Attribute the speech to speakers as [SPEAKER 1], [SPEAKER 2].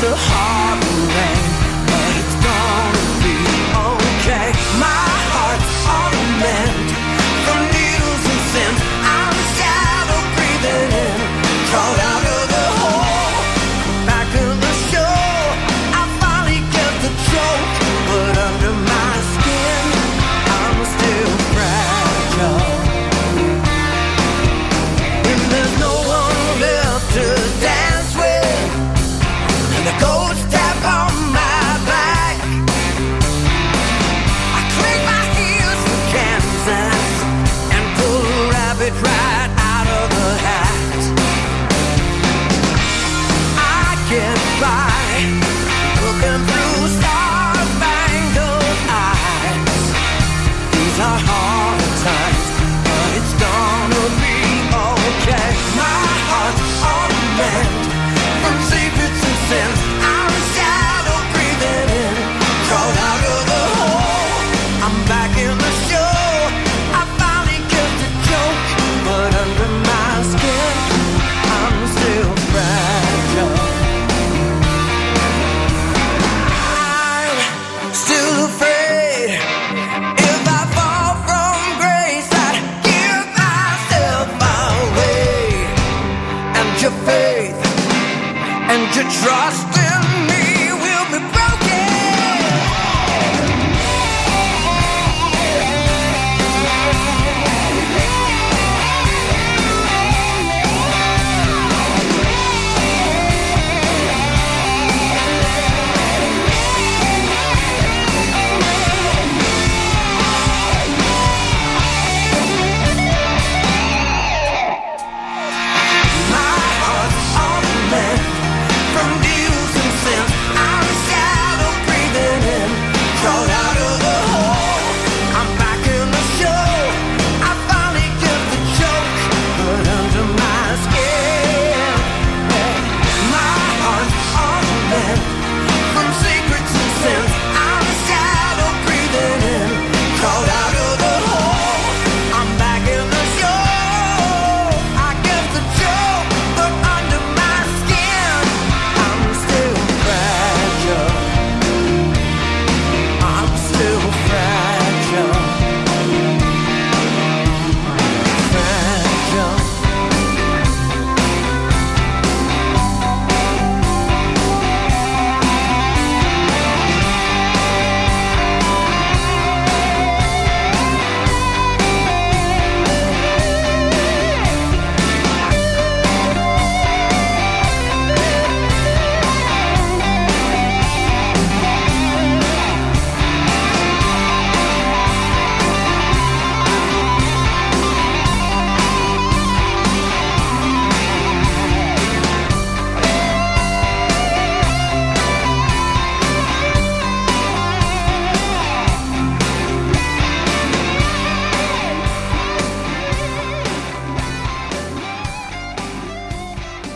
[SPEAKER 1] the heart. it right. To trust